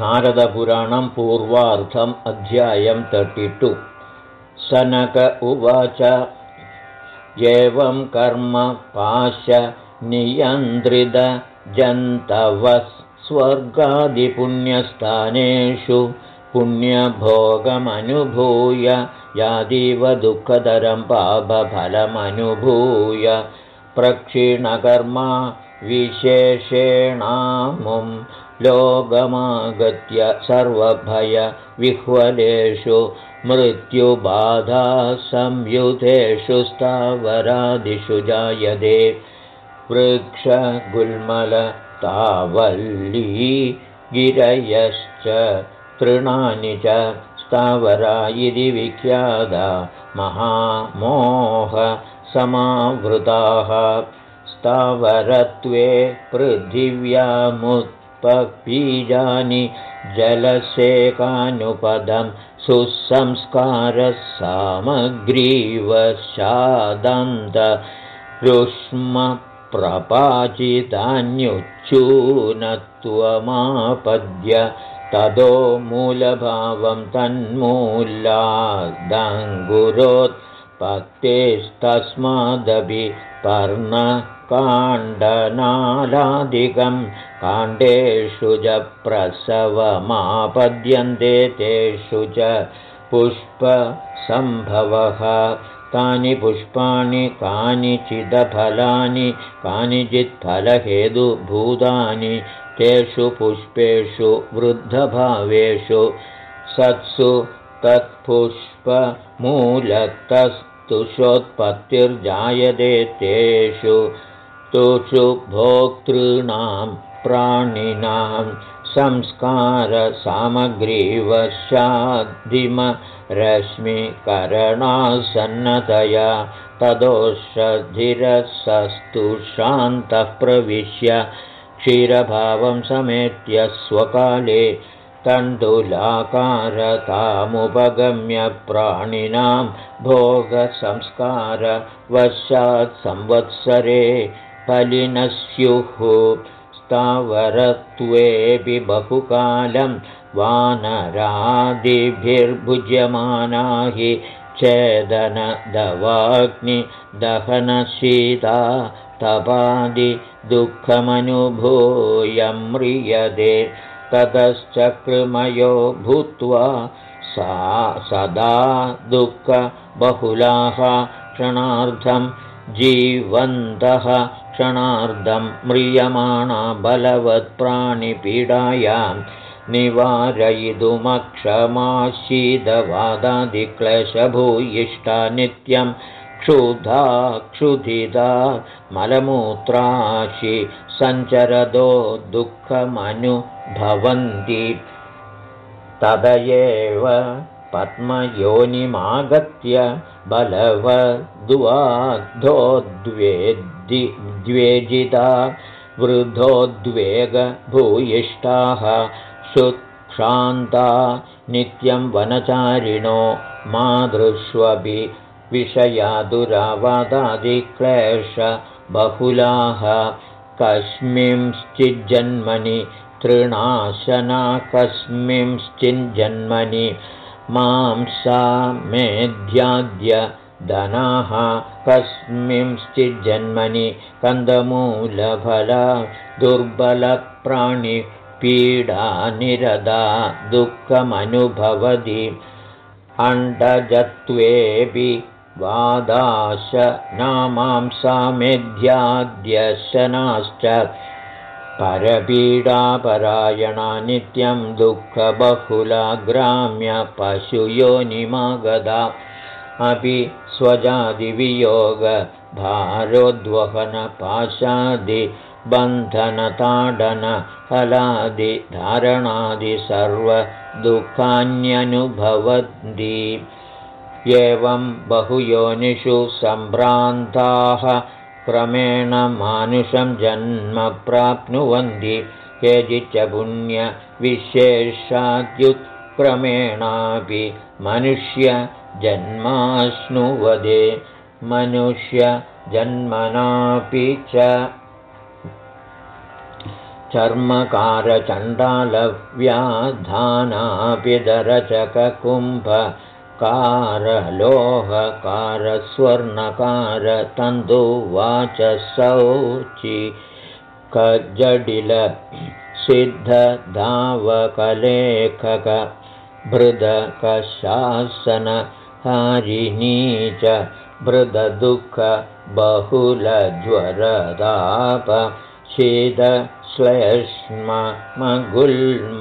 नारदपुराणं पूर्वार्थम् अध्यायं तर्टि सनक उवाच एवं कर्म पाश नियन्त्रितजन्तवः स्वर्गादिपुण्यस्थानेषु पुण्यभोगमनुभूय यादीव दुःखतरं पापफलमनुभूय प्रक्षीणकर्मा विशेषेणामुं लोकमागत्य सर्वभयविह्वलेषु मृत्युबाधासंयुधेषु स्थावरादिषु जायते। वृक्षगुल्मलतावल्ली गिरयश्च तृणानि च स्थावरा इति विख्याता महामोहसमावृताः स्थावरत्वे पृथिव्यामुत्पीजानि जलसेकानुपदं सुसंस्कारः ततो मूलभावं तन्मूलादङ्गुरोत्पत्तेस्तस्मादपि पर्णकाण्डनालादिकं काण्डेषु च प्रसवमापद्यन्ते तेषु च पुष्पसम्भवः। तानि पुष्पाणि कानिचिदफलानि कानिचित्फलहेतुभूतानि तेषु पुष्पेषु वृद्धभावेषु सत्सु तत्पुष्पमूलतस्तुषोत्पत्तिर्जायते तेषु भोक्तॄणां प्राणिनां संस्कारसामग्रीवशाद्धिमरश्मिकरणासन्नतया तदोषधिरसस्तु शान्तः प्रविश्य क्षीरभावं समेत्य स्वकाले तण्डुलाकारतामुपगम्य प्राणिनां भोगसंस्कारवशात् संवत्सरे फलिनः स्युः स्थावरत्वेऽपि बहुकालं वानरादिभिर्भुज्यमाना हि छेदनदवाग्निदहनशीता तपादिदुःखमनुभूय म्रियते ततश्चक्रमयो भूत्वा सा सदा दुःखबहुलाः क्षणार्धं जीवन्तः क्षणार्धं म्रियमाणा बलवत्प्राणिपीडायां निवारयितुमक्षमाशीदवादादिक्लेशभूयिष्ठा नित्यं क्षुधा क्षुधिता मलमूत्राशि सञ्चरदो दुःखमनुभवन्ति। तद एव पद्मयोनिमागत्य बलवद्वाद्धोद्वेद्वेजिता वृद्धोद्वेगभूयिष्ठाः शुक्षान्ता नित्यं वनचारिणो मादृष्वपि विषयादुरावदादिक्लेशबहुलाः कस्मिंश्चिज्जन्मनि तृणाशना कस्मिंश्चिज्जन्मनि मांसा मेध्याद्य धनाः कस्मिंश्चिज्जन्मनि कन्दमूलफला दुर्बलप्राणिपीडानिरदा दुःखमनुभवति। अण्डजत्वेऽपि वादाश नामांसा मेध्याद्यशनाश्च परपीडापरायणा नित्यं दुःखबहुला ग्राम्यपशुयोनिमागदा अपि स्वजादिवियोगभारोद्वहनपाशादिबन्धनताडनफलादिधारणादि सर्वदुःखान्यनुभवन्ति। एवं बहुयोनिषु सम्भ्रान्ताः क्रमेण मानुषं जन्म प्राप्नुवन्ति। केचिच्च पुण्यविशेषाद्युत्क्रमेणापि मनुष्यजन्माश्नुवदे मनुष्यजन्मनापि च। चर्मकारचण्डालव्याधानापिदरचककुम्भकारलोहकारस्वर्णकार शौचि कजडिल सिद्धधावकलेखक भृदकशासन हारिणी च भृददुःख बहुलज्वरदाप शीतश्लेष्मगुल्म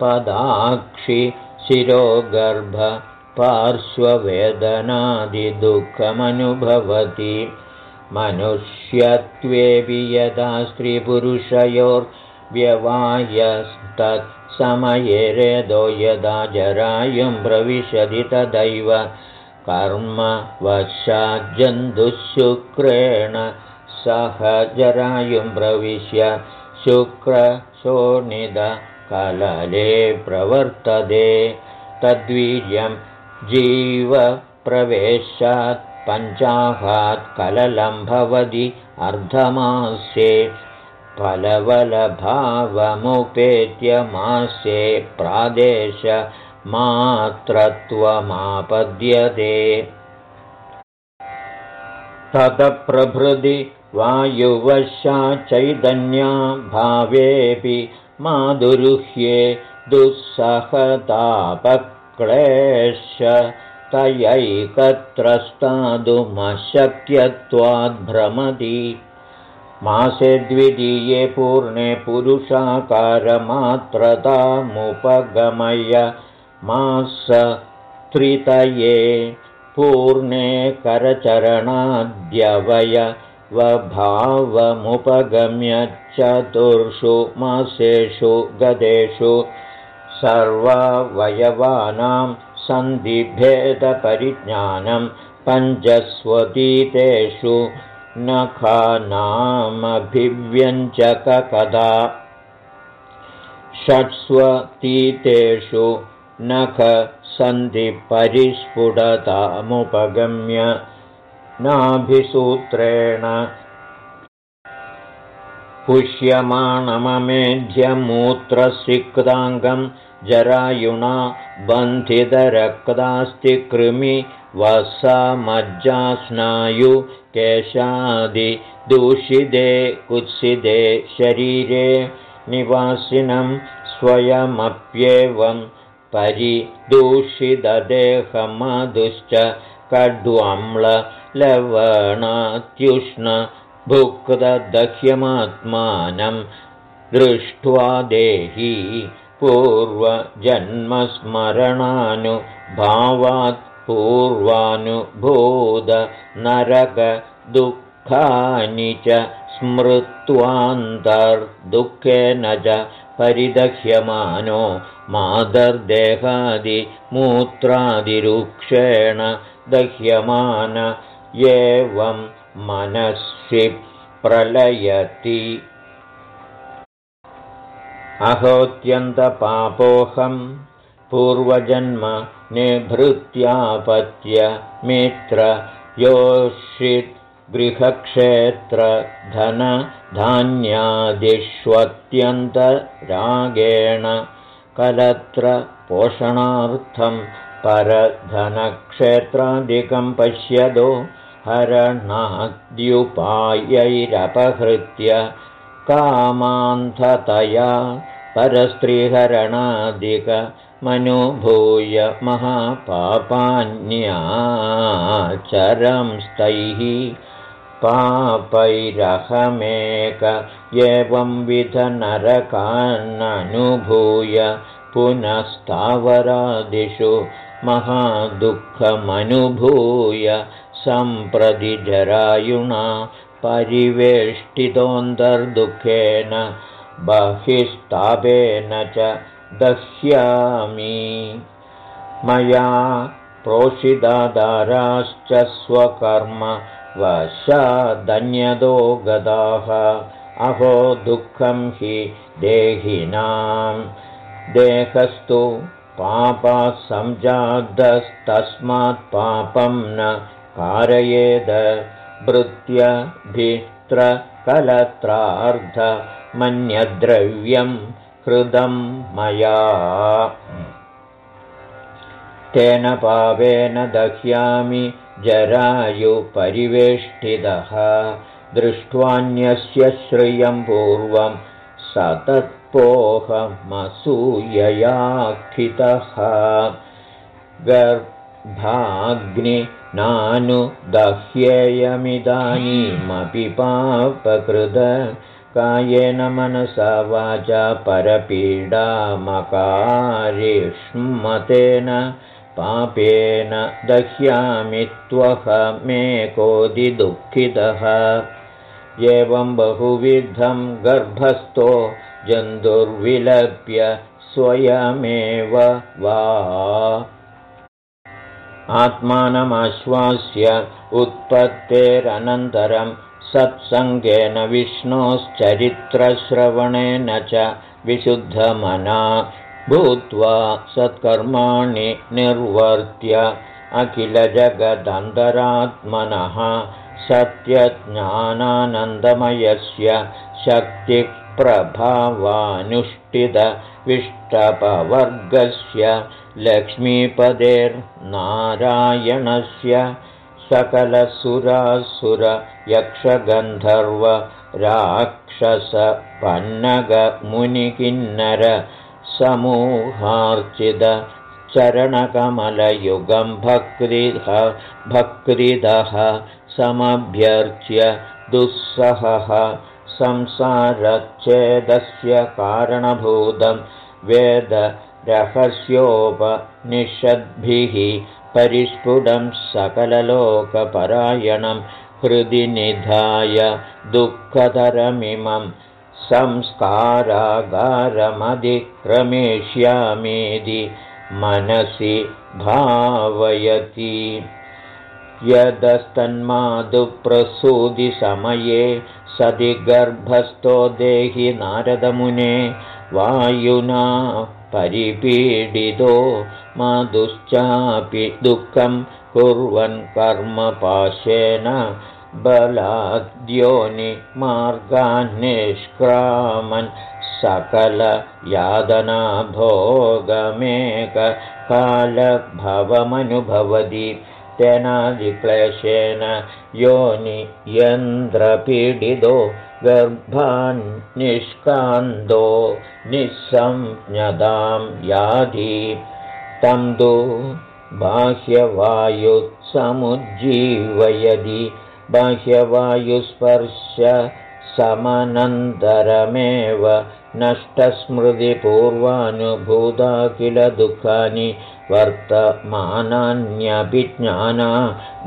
पदाक्षि शिरोगर्भ पार्श्ववेदनादिदुःखमनुभवति। मनुष्यत्वेऽपि यदा स्त्रीपुरुषयोर्व्यवायस्तत्समये रेदो यदा जरायुं प्रविशति तदैव कर्म वशाज्जन्तुशुक्रेण सह जरायुं प्रविश्य शुक्रशोणिदकलले प्रवर्तते। तद्वीर्यं जीवप्रवेशात् पञ्चाहात् कललं भवति अर्धमास्ये फलबलभावमुपेत्यमास्ये प्रादेशमात्रत्वमापद्यते वायुवशा चैतन्या भावेऽपि माधुरुह्ये दुःसहतापक्लेश तयैकत्रस्तादुमशक्यत्वाद्भ्रमति मासे द्वितीये पूर्णे पुरुषाकारमात्रतामुपगमय मास त्रितये पूर्णे करचरणाद्यवय वभावमुपगम्य चतुर्षु मासेषु गदेषु सर्ववयवानां सन्धिभेदपरिज्ञानं पञ्चस्वतीतेषु नखानामभिव्यञ्जककदा। षट्स्वतीतेषु नखसन्धिपरिस्फुटतामुपगम्य नाभिसूत्रेण पुष्यमाणममेध्यमूत्रसिक्ताङ्गं जरायुणा बन्धितरक्तास्तिकृमि वसमज्जास्नायु केशादिदूषिते कुत्सिते शरीरे निवासिनं स्वयमप्येवं परिदूषितदेहमधुश्च कडुम्लवणात्युष्णभुक्तदह्यमात्मानं दृष्ट्वा देही पूर्वजन्मस्मरणानुभावात् पूर्वानुभूतनरकदुःखानि च स्मृत्वान्तर्दुःखेन च परिदह्यमानो मादर्देहादिमूत्रादिरुक्षेण दह्यमान एवं मनसि प्रलयति अहोत्यन्तपापोऽहं पूर्वजन्म निभृत्यापत्य मित्र योषित् गृहक्षेत्रधनधान्यादिष्वत्यन्तरागेण कलत्रपोषणार्थं परधनक्षेत्रादिकं पश्यदो हरणाद्युपायैरपहृत्य कामान्धतया परस्त्रीहरणादिकमनुभूय महापापान्याचरंस्तैः पापैरहमेक एवंविधनरकान्ननुभूय पुनस्तावरादिषु महादुःखमनुभूय सम्प्रति जरायुणा परिवेष्टितोऽन्तर्दुःखेन बहिस्तापेन च दह्यामि मया प्रोषिदादाराश्च स्वकर्म वशादन्यदो गदाः। अहो दुःखं हि देहिनां। देहस्तु पापासञ्जातस्तस्मात् पापं न कारयेद। भृत्यभित्रकलत्रार्ध मन्यद्रव्यं हृदं मया। तेन पावेन दह्यामि जरायुपरिवेष्टितः। दृष्ट्वान्यस्य श्रियं पूर्वं सतत्पोहमसूययाखितः। गर्भाग्नि नानुदह्येयमिदानीमपि पापकृद कायेन मनसा वाचा परपीडामकारिष्मतेन पापेन दह्यामि मे कोदिदुःखितः एवं बहुविधं गर्भस्थो जन्तुर्विलप्य स्वयमेव वा। आत्मानमाश्वास्य उत्पत्तेरनन्तरं सत्सङ्गेन विष्णोश्चरित्रश्रवणेन च विशुद्धमना भूत्वा सत्कर्माणि निर्वर्त्य अखिलजगदन्तरात्मनः सत्यज्ञानानन्दमयस्य शक्तिप्रभावानुष्ठितविष्टपवर्गस्य लक्ष्मीपदेर्नारायणस्य सकलसुरासुरयक्षगन्धर्व राक्षसपन्नगमुनिकिन्नर समूहार्चित चरणकमलयुगं भक्तिः भक्तिदः समभ्यर्च्य दुःसहः संसारच्छेदस्य कारणभूतं वेदरहस्योपनिषद्भिः परिस्फुटं सकललोकपरायणं हृदि निधाय दुःखतरमिमं संस्कारागारमधिक्रमेष्यामीति मनसि भावयति। यदस्तन्मादुप्रसूदिसमये सदि गर्भस्थो देहि नारदमुने वायुना परिपीडितो मादुश्चापि दुःखं कुर्वन् कर्मपाशेन बलाद्योनिमार्गान्निष्क्रामन् सकलयादनाभोगमेककालभवमनुभवति तेनादिक्लेशेन योनि यन्द्रपीडितो गर्भान्निष्कान्दो निःसंज्ञदां याधि तं तु बाह्यवायुत्समुज्जीवयदि बाह्यवायुस्पर्श समनन्तरमेव नष्टस्मृतिपूर्वानुभूता किल दुःखानि वर्तमानान्यभिज्ञाना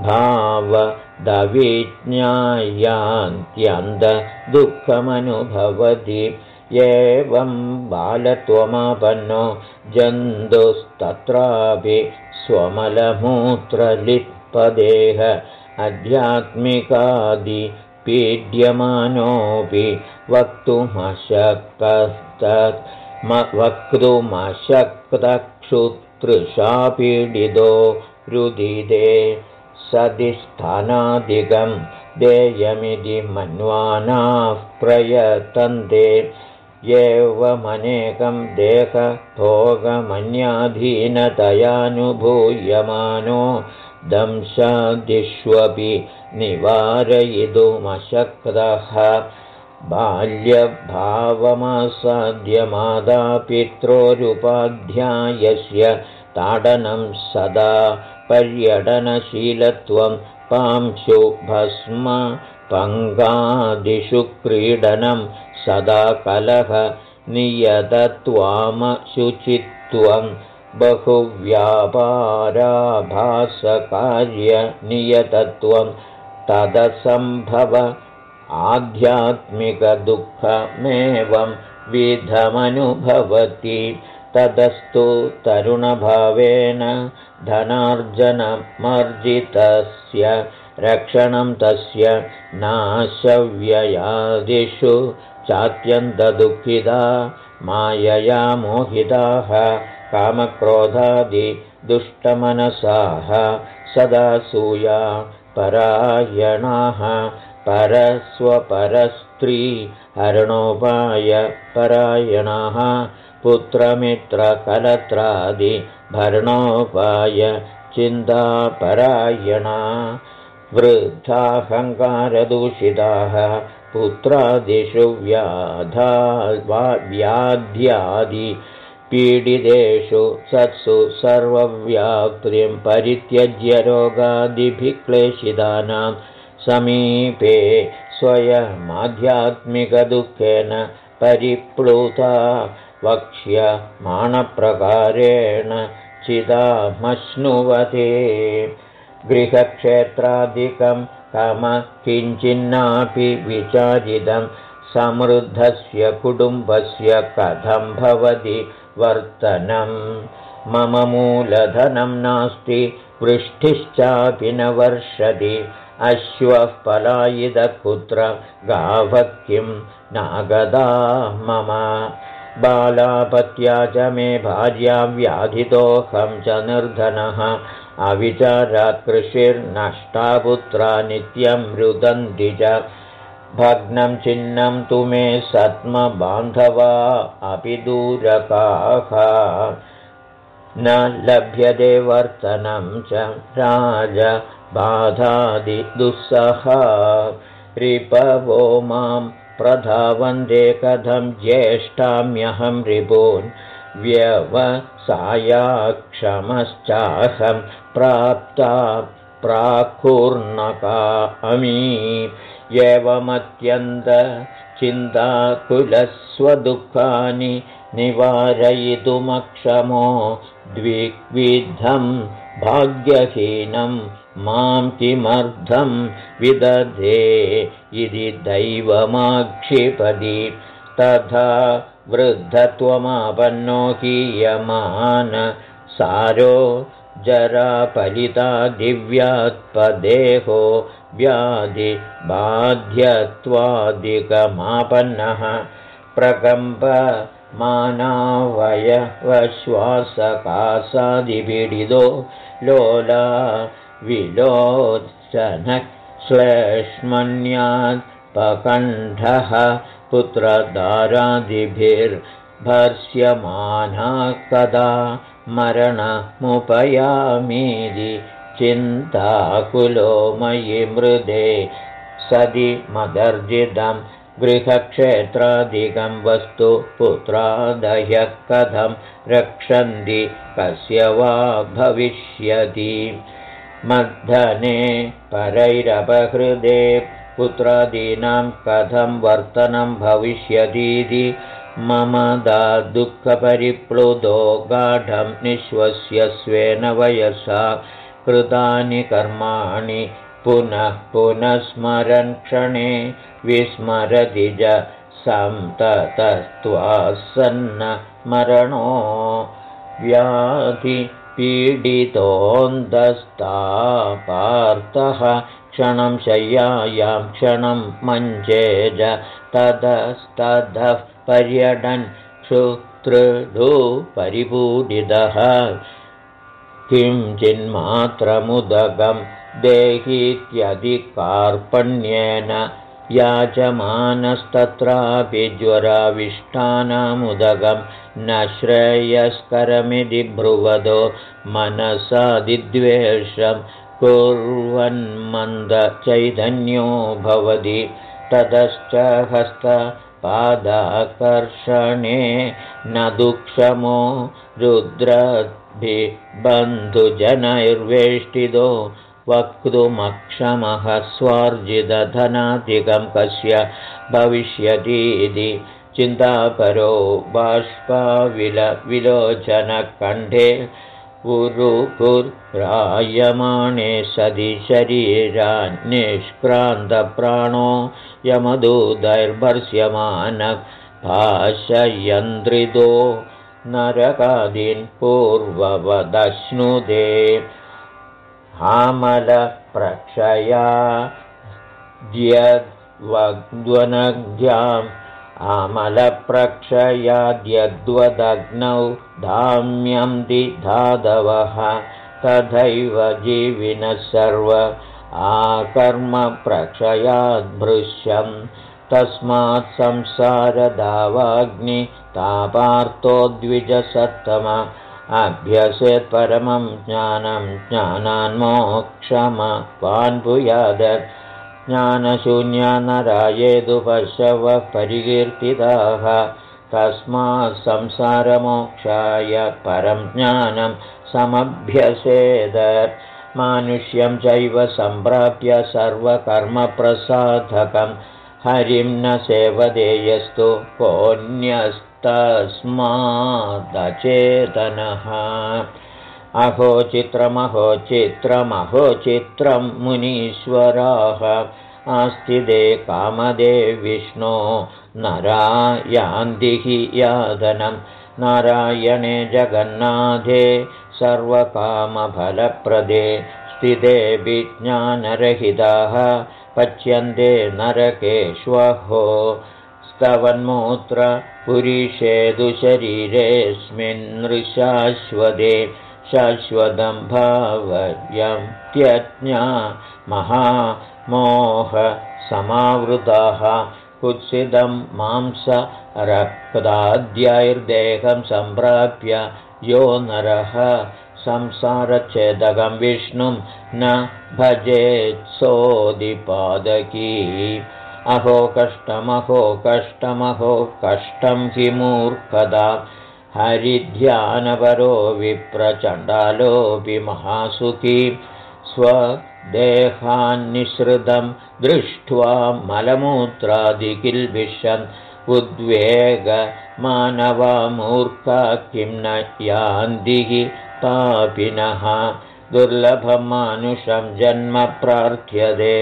भावदविज्ञायान्त्यन्तदुःखमनुभवति एवं बालत्वमापन्नो जन्तुस्तत्रापि स्वमलमूत्रलित्पदेह अध्यात्मिकादि पीड्यमानोऽपि वक्तुमशक्तस्तत् वक्तुमशक्तक्षुतृषापीडितो रुदिदे सदि देयमिति मन्वानाः प्रयतन्ते एवमनेकं देहभोगमन्याधीनतयानुभूयमानो दंशादिष्वपि निवारयितुमशक्तः। बाल्यभावमासाद्यमादापित्रोरुपाध्यायस्य ताडनं सदा पर्यटनशीलत्वं पांशुभस्म पङ्गादिषु क्रीडनं सदा कलह नियतत्वामशुचित्वं बहुव्यापाराभासकार्यनियतत्वं तदसम्भव आध्यात्मिकदुःखमेवं विधमनुभवति। तदस्तु तरुणभावेन धनार्जनमर्जितस्य रक्षणं तस्य नाशव्ययादिषु चात्यन्तदुःखिता मायया मोहिताः कामक्रोधादिदुष्टमनसाः सदा सूया परायणाः परस्वपरस्त स्त्री हरणोपाय परायणाः पुत्रमित्रकलत्रादिभरणोपाय चिन्तापरायणा वृद्धाहङ्कारदूषिताः पुत्रादिषु व्याधा व्याध्यादि पीडितेषु सत्सु सर्वव्याप्तिं परित्यज्य रोगादिभिः क्लेशितानां समीपे स्वयमाध्यात्मिकदुःखेन परिप्लुता वक्ष्यमाणप्रकारेण चिदामश्नुवते गृहक्षेत्रादिकं कम किञ्चिन्नापि विचारितं। समृद्धस्य कुटुम्बस्य कथं भवति वर्तनं? मम मूलधनं नास्ति वृष्टिश्चापि न वर्षति। अश्वः पलायितपुत्र गावः किं नागदा मम? बालापत्या च मे भार्या व्याधितोऽहं च निर्धनः अविचारात् कृषिर्नष्टा पुत्रा नित्यं रुदन्ति च। भग्नं चिह्नं तु मे सत्मबान्धवा अपि दूरकाः। न लभ्यते वर्तनं च राजबाधादिदुःसह रिपवो मां प्रधावन्दे कथं ज्येष्ठाम्यहं रिपून् व्यवसायाक्षमश्चाहं प्राप्ता प्राकुर्णका अमी एवमत्यन्तचिन्ताकुलस्वदुःखानि निवारयितुमक्षमो द्विविधं भाग्यहीनं मां किमर्थं विदधे इति दैवमाक्षिपदि। तथा वृद्धत्वमापन्नो हीयमान सारो जरापलिता दिव्यात्पदेहो व्याधिबाध्यत्वादिकमापन्नः प्रकम्पमानावयवश्वासकासादिपीडितो लोला विलोचनः श्लेष्मण्यात्पकण्ठः पुत्रदारादिभिर्भर्ष्यमानः कदा मरणमुपयामीति चिन्ताकुलो मयि मृदे सदि मदर्जितं गृहक्षेत्रादिकं वस्तु पुत्रादयः कथं रक्षन्ति कस्य वा भविष्यति मद्धने परैरपहृदे पुत्रादीनां कथं वर्तनं भविष्यतीति मम दा दुःखपरिप्लुतो गाढं निःश्वस्य स्वेन वयसा कृतानि कर्माणि पुनः पुनः स्मरन् क्षणे विस्मरति च सन्ततस्त्वासन्न मरणो पार्थः क्षणं शय्यायां क्षणं मञ्चेज ततस्ततः पर्यटन् क्षुतृदु परिपूडितः किं चिन्मात्रमुदकं देहीत्यधिकार्पण्येन याचमानस्तत्रापि ज्वराविष्टानामुदकं न श्रेयस्करमिति ब्रुवदो मनसादिद्वेषं कुर्वन्मन्दचैतन्यो भवति ततश्च हस्तपादाकर्षणे न दुःक्षमो रुद्र बन्धुजनैर्वेष्टितो वक्तुमक्षमः स्वार्जितधनाधिकं कस्य भविष्यतीति चिन्तापरो बाष्पाविलविलोचनकण्ठे उरुकुरायमाणे सदि शरीरान्निष्क्रान्तप्राणो यमदूदैर्भर्ष्यमानः भाषयन्द्रितो नरकादीन् पूर्ववदश्नुदे। आमलप्रक्षयाद्यद्वग्ध्वनद्याम् आमलप्रक्षयाद्यद्वदग्नौ धाम्यं दिधादवः तथैव जीविनः सर्व आकर्मप्रक्षयाद्भृश्यं तस्मात् संसारदावाग्नितापार्थो द्विजसत्तम अभ्यसेत् परमं ज्ञानं ज्ञानान्मोक्षमवान् भूयाद ज्ञानशून्या नरायेदुपशवः परिकीर्तिताः तस्मात् संसारमोक्षाय परं ज्ञानं समभ्यसेद मानुष्यं चैव सम्प्राप्य सर्वकर्मप्रसाधकं। हरिं न सेवदेयस्तु कोऽन्यस्तस्मादचेतनः अहो चित्रमहो चित्रमहो चित्रं मुनीश्वराः आस्तिदे कामदे विष्णो नरायान्दिः यादनं। नारायणे जगन्नाथे सर्वकामफलप्रदे स्थिते विज्ञानरहिताः। पच्यन्ते नरकेष्वहो स्तवन्मूत्रपुरीषेदुशरीरेऽस्मिन्नृशाश्वते शाश्वतं भावयं त्यज्ञा महामोहसमावृताः। कुत्सितं मांसरक्ताद्यैर्देहं सम्प्राप्य यो नरः। संसारच्छेदकं विष्णुं न भजेत्सोदिपादकी अहो कष्टमहो कष्टमहो कष्टं हि मूर्खदा हरिध्यानपरो विप्रचण्डालोऽपि महासुखी स्वदेहान्निःसृतं दृष्ट्वा मलमूत्रादिकिल्बिषन् उद्वेगमानवामूर्खा किं न यान्दिः पापिनः। दुर्लभं मानुषं जन्म प्रार्थ्यते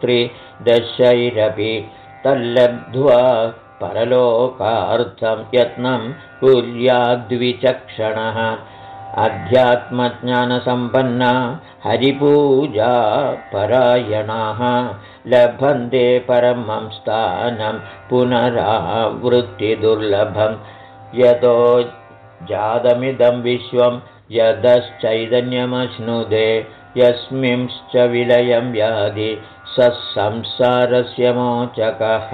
त्रिदशैरपि तल्लब्ध्वा परलोकार्थं यत्नं कुर्याद्विचक्षणः। अध्यात्मज्ञानसम्पन्ना हरिपूजा परायणाः। लभन्ते परमं स्थानं पुनरावृत्तिदुर्लभं यतो जातमिदं विश्वं यदश्चैतन्यमश्नुदे यस्मिंश्च विलयं यादि स संसारस्य मोचकः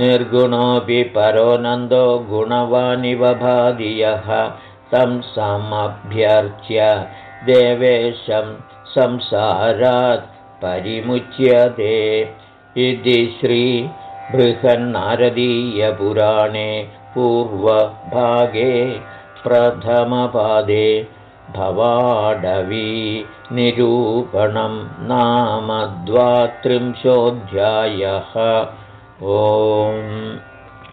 निर्गुणोऽपि परो नन्दो गुणवानिव भादियः तं समभ्यर्च्य देवेशं संसारात् परिमुच्यते। इति श्रीबृहन्नारदीयपुराणे पूर्वभागे प्रथमपादे भवाडवी निरूपणं नाम द्वात्रिंशोऽध्यायः ओम्